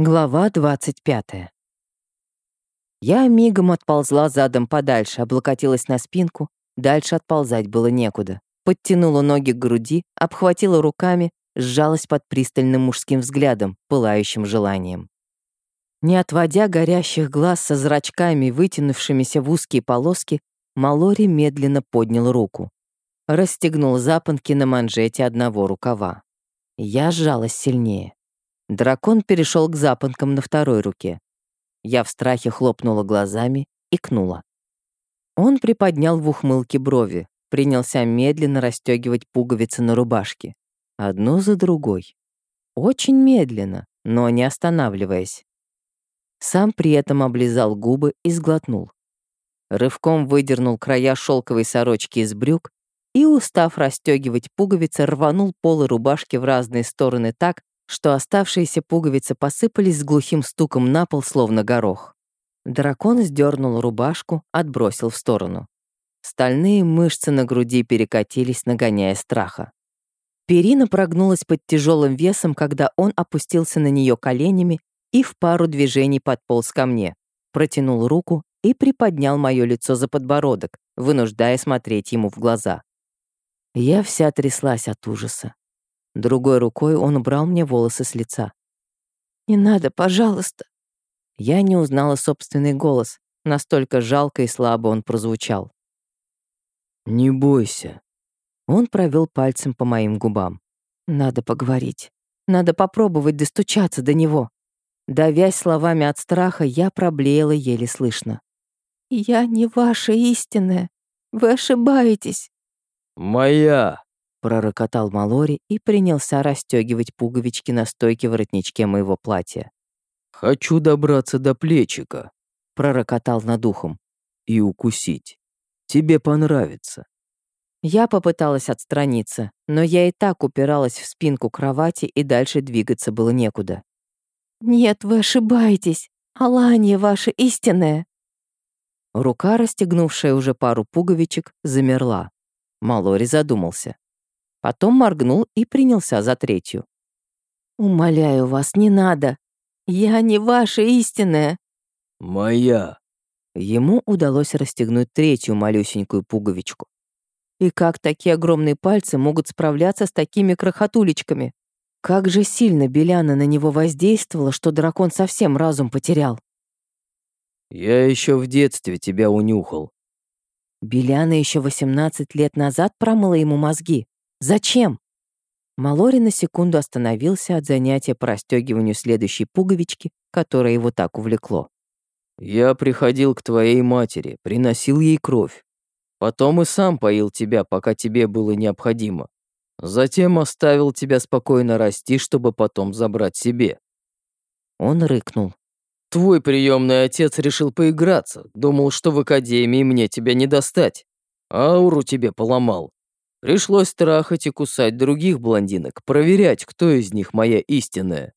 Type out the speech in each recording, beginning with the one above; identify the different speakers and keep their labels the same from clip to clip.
Speaker 1: Глава 25. Я мигом отползла задом подальше, облокотилась на спинку, дальше отползать было некуда. Подтянула ноги к груди, обхватила руками, сжалась под пристальным мужским взглядом, пылающим желанием. Не отводя горящих глаз со зрачками, вытянувшимися в узкие полоски, Малори медленно поднял руку. Расстегнул запонки на манжете одного рукава. Я сжалась сильнее. Дракон перешел к запонкам на второй руке. Я в страхе хлопнула глазами и кнула. Он приподнял в ухмылке брови, принялся медленно расстегивать пуговицы на рубашке. Одну за другой. Очень медленно, но не останавливаясь. Сам при этом облизал губы и сглотнул. Рывком выдернул края шелковой сорочки из брюк и, устав расстегивать пуговицы, рванул полы рубашки в разные стороны так, что оставшиеся пуговицы посыпались с глухим стуком на пол, словно горох. Дракон сдернул рубашку, отбросил в сторону. Стальные мышцы на груди перекатились, нагоняя страха. Перина прогнулась под тяжелым весом, когда он опустился на нее коленями и в пару движений подполз ко мне, протянул руку и приподнял мое лицо за подбородок, вынуждая смотреть ему в глаза. Я вся тряслась от ужаса. Другой рукой он убрал мне волосы с лица. «Не надо, пожалуйста». Я не узнала собственный голос, настолько жалко и слабо он прозвучал.
Speaker 2: «Не бойся».
Speaker 1: Он провел пальцем по моим губам. «Надо поговорить. Надо попробовать достучаться до него». Давясь словами от страха, я проблеяла еле слышно. «Я не ваша истинная. Вы ошибаетесь».
Speaker 2: «Моя!»
Speaker 1: Пророкотал Малори и принялся расстегивать пуговички на стойке воротничке моего платья.
Speaker 2: «Хочу добраться до плечика», —
Speaker 1: пророкотал над ухом.
Speaker 2: «И укусить. Тебе понравится».
Speaker 1: Я попыталась отстраниться, но я и так упиралась в спинку кровати, и дальше двигаться было некуда. «Нет, вы ошибаетесь. Алания ваша истинная». Рука, расстегнувшая уже пару пуговичек, замерла. Малори задумался. Потом моргнул и принялся за третью. «Умоляю вас, не надо. Я не ваша истинная».
Speaker 2: «Моя».
Speaker 1: Ему удалось расстегнуть третью малюсенькую пуговичку. И как такие огромные пальцы могут справляться с такими крохотулечками? Как же сильно Беляна на него воздействовала, что дракон совсем разум потерял.
Speaker 2: «Я еще в детстве тебя унюхал».
Speaker 1: Беляна еще 18 лет назад промыла ему мозги. Зачем? Малори на секунду остановился от занятия по расстегиванию следующей пуговички, которое его так увлекло.
Speaker 2: «Я приходил к твоей матери, приносил ей кровь. Потом и сам поил тебя, пока тебе было необходимо. Затем оставил тебя спокойно расти, чтобы потом забрать себе».
Speaker 1: Он рыкнул.
Speaker 2: «Твой приемный отец решил поиграться, думал, что в академии мне тебя не достать. Ауру тебе поломал. Пришлось трахать и кусать других блондинок, проверять, кто из них моя истинная.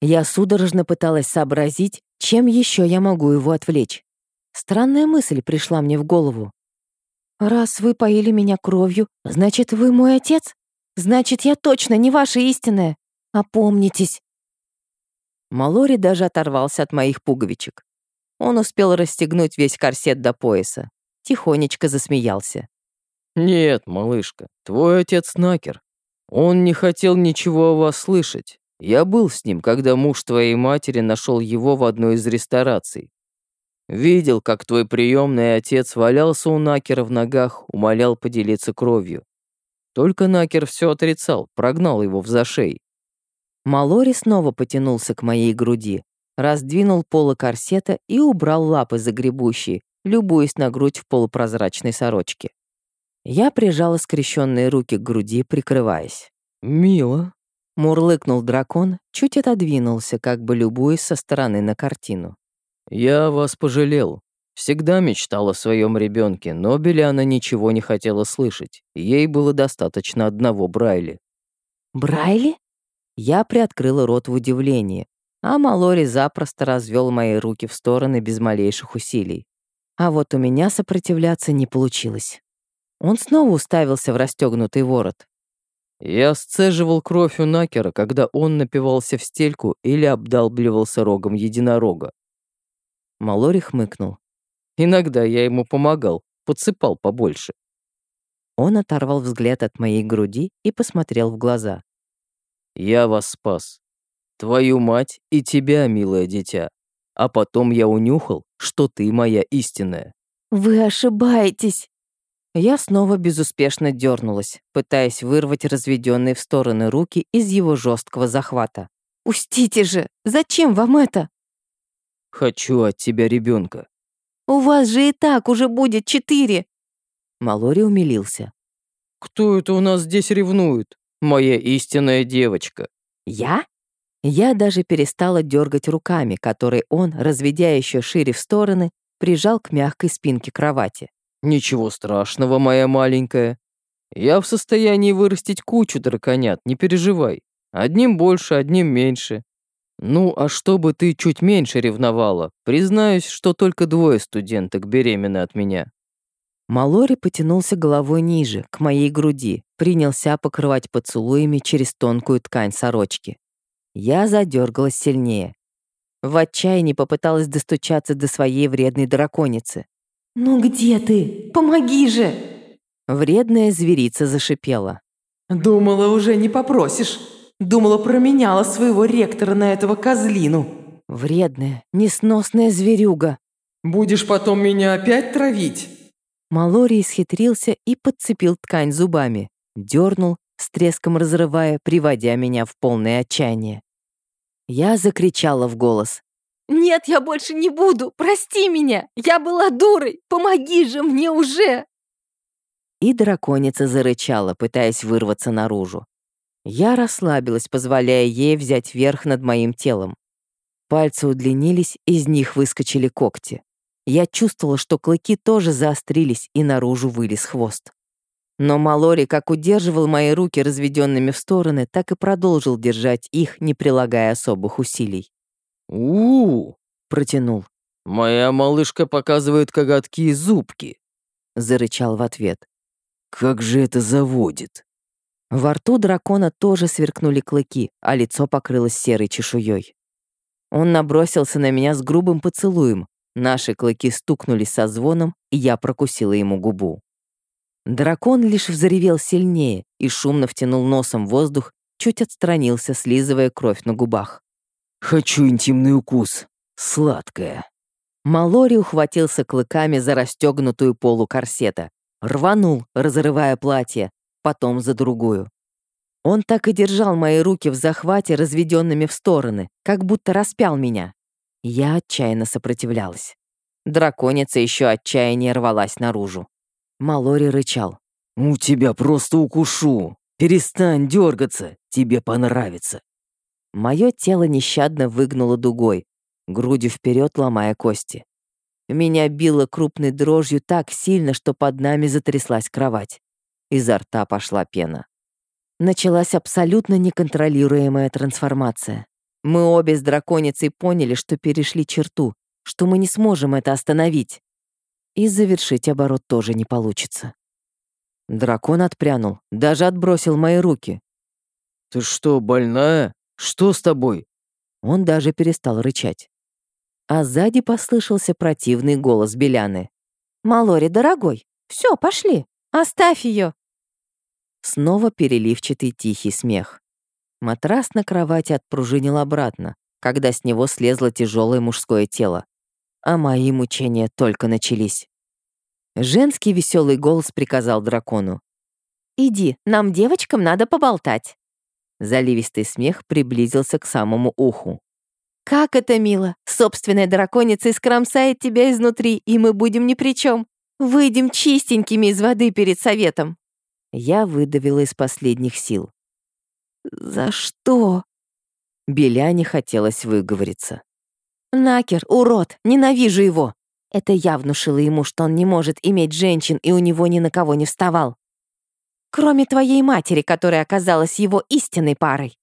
Speaker 1: Я судорожно пыталась сообразить, чем еще я могу его отвлечь. Странная мысль пришла мне в голову. «Раз вы поили меня кровью, значит, вы мой отец? Значит, я точно не ваша истинная. Опомнитесь!» Малори даже оторвался от моих пуговичек. Он успел расстегнуть весь корсет до пояса. Тихонечко засмеялся.
Speaker 2: «Нет, малышка, твой отец Накер. Он не хотел ничего о вас слышать. Я был с ним, когда муж твоей матери нашел его в одной из рестораций. Видел, как твой приемный отец валялся у Накера в ногах, умолял поделиться кровью. Только Накер все отрицал, прогнал его в зашей.
Speaker 1: Малори снова потянулся к моей груди, раздвинул полы корсета и убрал лапы загребущие, любуясь на грудь в полупрозрачной сорочке. Я прижала скрещенные руки к груди, прикрываясь.
Speaker 2: «Мило», —
Speaker 1: мурлыкнул дракон, чуть отодвинулся, как бы любуясь со стороны на картину.
Speaker 2: «Я вас пожалел. Всегда мечтал о своем ребенке, но Беляна ничего не хотела слышать. Ей было достаточно одного Брайли».
Speaker 1: «Брайли?» Я приоткрыла рот в удивлении, а Малори запросто развел мои руки в стороны без малейших усилий. А вот у меня сопротивляться не получилось. Он снова уставился в расстегнутый ворот.
Speaker 2: Я сцеживал кровь у Накера, когда он напивался в стельку или обдалбливался рогом единорога.
Speaker 1: Малори хмыкнул.
Speaker 2: Иногда я ему помогал, подсыпал побольше.
Speaker 1: Он оторвал взгляд от моей груди и посмотрел в глаза.
Speaker 2: Я вас спас. Твою мать и тебя, милое дитя. А потом я унюхал, что ты моя истинная.
Speaker 1: Вы ошибаетесь. Я снова безуспешно дернулась, пытаясь вырвать разведенные в стороны руки из его жесткого захвата. «Пустите же! Зачем вам это?»
Speaker 2: «Хочу от тебя ребенка.
Speaker 1: «У вас же и так уже будет четыре!» Малори умилился.
Speaker 2: «Кто это у нас здесь ревнует? Моя истинная девочка».
Speaker 1: «Я?» Я даже перестала дергать руками, которые он, разведя еще шире в стороны, прижал к мягкой спинке кровати.
Speaker 2: «Ничего страшного, моя маленькая. Я в состоянии вырастить кучу драконят, не переживай. Одним больше, одним меньше. Ну, а чтобы ты чуть меньше ревновала, признаюсь, что только двое студенток беременны от меня».
Speaker 1: Малори потянулся головой ниже, к моей груди, принялся покрывать поцелуями через тонкую ткань сорочки. Я задергалась сильнее. В отчаянии попыталась достучаться до своей вредной драконицы. «Ну где ты? Помоги же!» Вредная зверица зашипела.
Speaker 3: «Думала, уже не попросишь. Думала, променяла своего ректора на этого козлину».
Speaker 1: Вредная, несносная зверюга.
Speaker 3: «Будешь потом меня опять травить?»
Speaker 1: Малори исхитрился и подцепил ткань зубами, дернул, с треском разрывая, приводя меня в полное отчаяние. Я закричала в голос. «Нет, я больше не буду! Прости меня! Я была дурой! Помоги же мне уже!» И драконица зарычала, пытаясь вырваться наружу. Я расслабилась, позволяя ей взять верх над моим телом. Пальцы удлинились, из них выскочили когти. Я чувствовала, что клыки тоже заострились, и наружу вылез хвост. Но Малори как удерживал мои руки разведенными в стороны, так и продолжил держать их, не прилагая особых усилий.
Speaker 2: У, -у,
Speaker 1: протянул.
Speaker 2: «Моя малышка показывает коготки и зубки», — зарычал в ответ. «Как же это заводит!»
Speaker 1: Во рту дракона тоже сверкнули клыки, а лицо покрылось серой чешуей. Он набросился на меня с грубым поцелуем, Наши клыки стукнулись со звоном, и я прокусила ему губу. Дракон лишь взревел сильнее и шумно втянул носом воздух, чуть отстранился, слизывая кровь на губах.
Speaker 2: «Хочу интимный укус. Сладкая».
Speaker 1: Малори ухватился клыками за расстегнутую полу корсета, рванул, разрывая платье, потом за другую. Он так и держал мои руки в захвате, разведенными в стороны, как будто распял меня. Я отчаянно сопротивлялась. Драконица еще отчаяннее рвалась наружу. Малори рычал.
Speaker 2: «У тебя просто укушу! Перестань дергаться, тебе понравится!»
Speaker 1: Мое тело нещадно выгнуло дугой, грудью вперед ломая кости. Меня било крупной дрожью так сильно, что под нами затряслась кровать. Изо рта пошла пена. Началась абсолютно неконтролируемая трансформация. Мы обе с драконицей поняли, что перешли черту, что мы не сможем это остановить. И завершить оборот тоже не получится. Дракон отпрянул, даже отбросил мои руки.
Speaker 2: «Ты что, больная? Что с тобой?»
Speaker 1: Он даже перестал рычать. А сзади послышался противный голос Беляны. «Малори, дорогой, все, пошли, оставь ее!» Снова переливчатый тихий смех. Матрас на кровати отпружинил обратно, когда с него слезло тяжелое мужское тело. А мои мучения только начались. Женский веселый голос приказал дракону. «Иди, нам, девочкам, надо поболтать». Заливистый смех приблизился к самому уху. «Как это мило! Собственная драконица искромсает тебя изнутри, и мы будем ни при чем. Выйдем чистенькими из воды перед советом». Я выдавила из последних сил. «За что?» Беляне хотелось выговориться. «Накер, урод, ненавижу его!» Это я внушила ему, что он не может иметь женщин, и у него ни на кого не вставал. Кроме твоей матери, которая оказалась его истинной парой.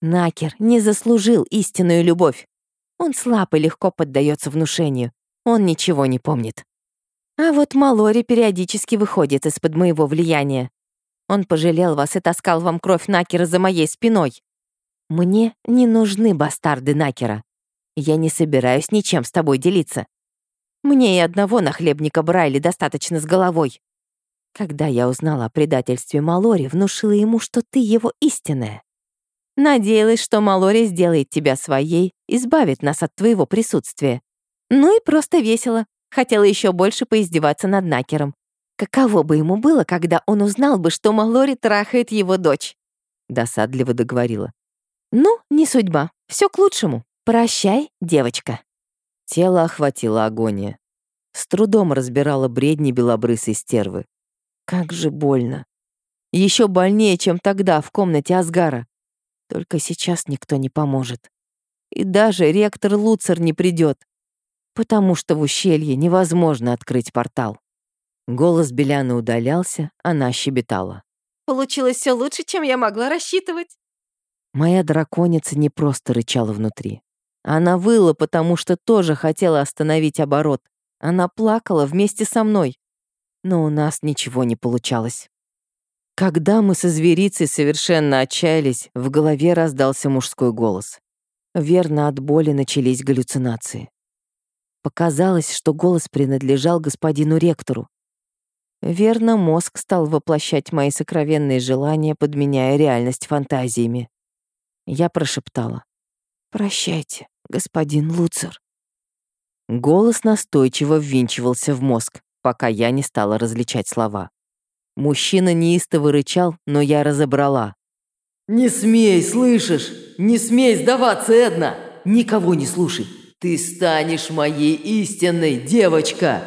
Speaker 1: Накер не заслужил истинную любовь. Он слаб и легко поддается внушению. Он ничего не помнит. А вот Малори периодически выходит из-под моего влияния. Он пожалел вас и таскал вам кровь Накера за моей спиной. Мне не нужны бастарды Накера. Я не собираюсь ничем с тобой делиться. Мне и одного нахлебника Брайли достаточно с головой. Когда я узнала о предательстве Малори, внушила ему, что ты его истинная. Надеялась, что Малори сделает тебя своей, избавит нас от твоего присутствия. Ну и просто весело. Хотела еще больше поиздеваться над Накером. Каково бы ему было, когда он узнал бы, что Малори трахает его дочь? Досадливо договорила. Ну, не судьба. Все к лучшему. Прощай, девочка. Тело охватило агония. С трудом разбирала бредни белобрысой стервы. Как же больно. Еще больнее, чем тогда в комнате Асгара. Только сейчас никто не поможет. И даже ректор Луцер не придет, потому что в ущелье невозможно открыть портал. Голос Беляны удалялся, она щебетала.
Speaker 4: Получилось все лучше, чем я могла рассчитывать.
Speaker 1: Моя драконица не просто рычала внутри. Она выла, потому что тоже хотела остановить оборот. Она плакала вместе со мной но у нас ничего не получалось. Когда мы со зверицей совершенно отчаялись, в голове раздался мужской голос. Верно, от боли начались галлюцинации. Показалось, что голос принадлежал господину ректору. Верно, мозг стал воплощать мои сокровенные желания, подменяя реальность фантазиями. Я прошептала. «Прощайте, господин Луцер». Голос настойчиво ввинчивался в мозг пока я не стала различать слова. Мужчина неистово рычал, но я разобрала.
Speaker 3: «Не смей, слышишь? Не смей сдаваться, Эдна! Никого не слушай! Ты станешь моей истинной, девочка!»